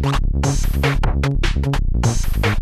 Boop bust boop